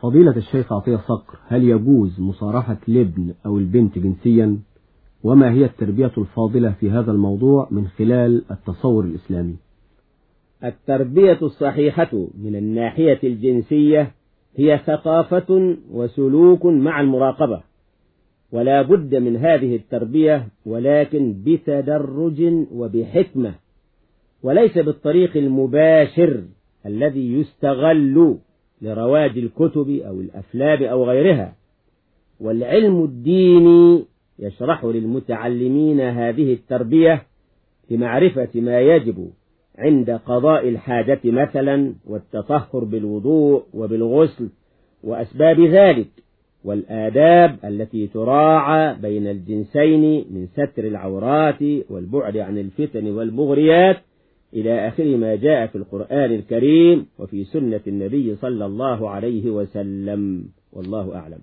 فضيلة الشيخ عطية صقر هل يجوز مصارحة الابن أو البنت جنسيا؟ وما هي التربية الفاضلة في هذا الموضوع من خلال التصور الإسلامي؟ التربية الصحيحة من الناحية الجنسية هي ثقافة وسلوك مع المراقبة ولا بد من هذه التربية ولكن بتدرج وبحكمة وليس بالطريق المباشر الذي يستغل لرواج الكتب أو الأفلام أو غيرها. والعلم الديني يشرح للمتعلمين هذه التربية لمعرفة ما يجب عند قضاء الحاجة مثلا والتطهر بالوضوء وبالغسل وأسباب ذلك. والآداب التي تراعى بين الجنسين من ستر العورات والبعد عن الفتن والمغريات إلى آخر ما جاء في القرآن الكريم وفي سنة النبي صلى الله عليه وسلم. والله أعلم.